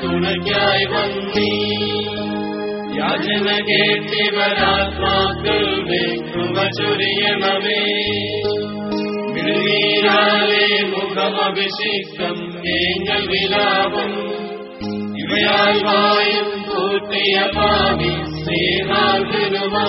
തുണയ്ക്കായി വന്നി യാചന കേട്ടിവരാത്മാക്കളുടെ കൃപ ചൊരിയണമേ മിഴുനീരാലെ മുഖമഭിഷിക്തം തേങ്ങൽ വിലാപം ഇവയാൽ വായും കൂട്ടിയ പാവി സ്നേഹാർഗനുമാ